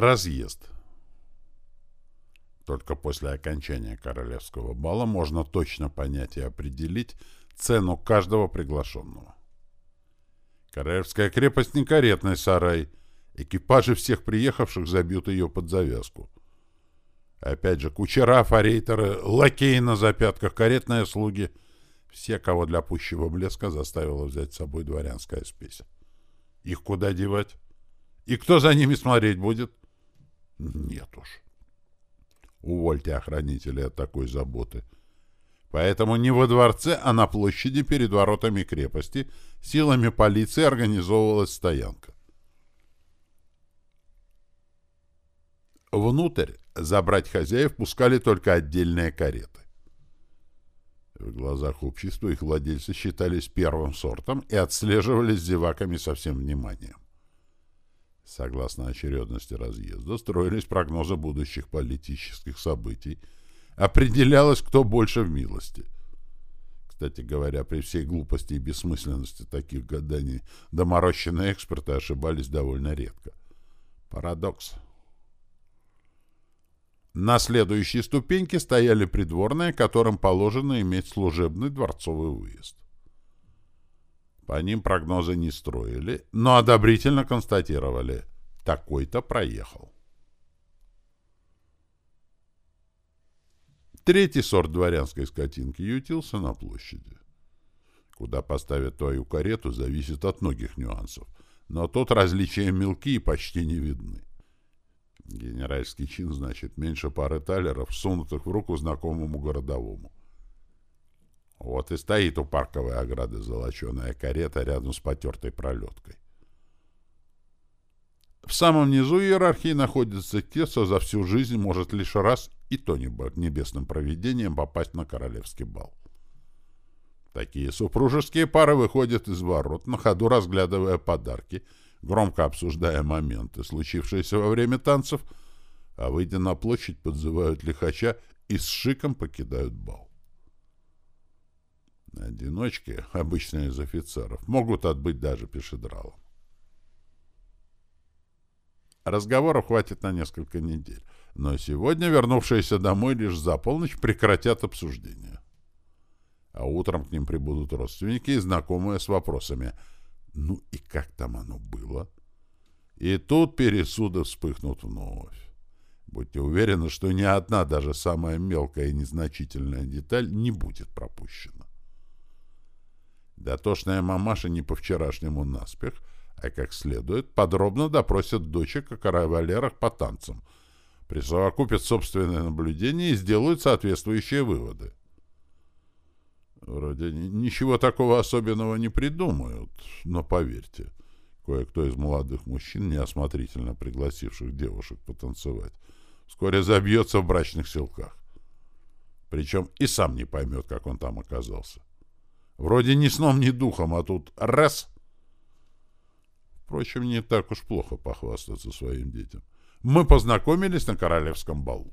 Разъезд. Только после окончания королевского бала можно точно понять и определить цену каждого приглашенного. Королевская крепость не каретный сарай. Экипажи всех приехавших забьют ее под завязку. Опять же, кучера, форейтеры, лакеи на запятках, каретные слуги — все, кого для пущего блеска заставила взять с собой дворянская спесь. Их куда девать? И кто за ними смотреть будет? Нет уж. Увольте охранителей от такой заботы. Поэтому не во дворце, а на площади перед воротами крепости силами полиции организовывалась стоянка. Внутрь забрать хозяев пускали только отдельные кареты. В глазах общества их владельцы считались первым сортом и отслеживались зеваками со всем вниманием. Согласно очередности разъезда, строились прогнозы будущих политических событий, определялось, кто больше в милости. Кстати говоря, при всей глупости и бессмысленности таких гаданий доморощенные эксперты ошибались довольно редко. Парадокс. На следующей ступеньке стояли придворные, которым положено иметь служебный дворцовый выезд. По ним прогнозы не строили, но одобрительно констатировали – такой-то проехал. Третий сорт дворянской скотинки ютился на площади. Куда поставят твою карету, зависит от многих нюансов, но тут различия мелки и почти не видны. Генеральский чин значит меньше пары талеров, сунутых в руку знакомому городовому. Вот и стоит у парковой ограды золоченая карета рядом с потертой пролеткой. В самом низу иерархии находятся те, кто за всю жизнь может лишь раз и то небесным провидением попасть на королевский бал. Такие супружеские пары выходят из ворот, на ходу разглядывая подарки, громко обсуждая моменты, случившиеся во время танцев, а выйдя на площадь, подзывают лихача и с шиком покидают бал. Одиночки, обычно из офицеров, могут отбыть даже пешедралом. Разговоров хватит на несколько недель, но сегодня вернувшиеся домой лишь за полночь прекратят обсуждение. А утром к ним прибудут родственники и знакомые с вопросами «Ну и как там оно было?» И тут пересуды вспыхнут вновь. Будьте уверены, что ни одна, даже самая мелкая и незначительная деталь не будет пропущена. Дотошная мамаша не по-вчерашнему наспех, а как следует, подробно допросят дочек о кавалерах по танцам, присовокупят собственные наблюдения и сделают соответствующие выводы. Вроде ничего такого особенного не придумают, но поверьте, кое-кто из молодых мужчин, неосмотрительно пригласивших девушек потанцевать, вскоре забьется в брачных силках. Причем и сам не поймет, как он там оказался. Вроде ни сном, ни духом, а тут раз. Впрочем, не так уж плохо похвастаться своим детям. Мы познакомились на королевском балу.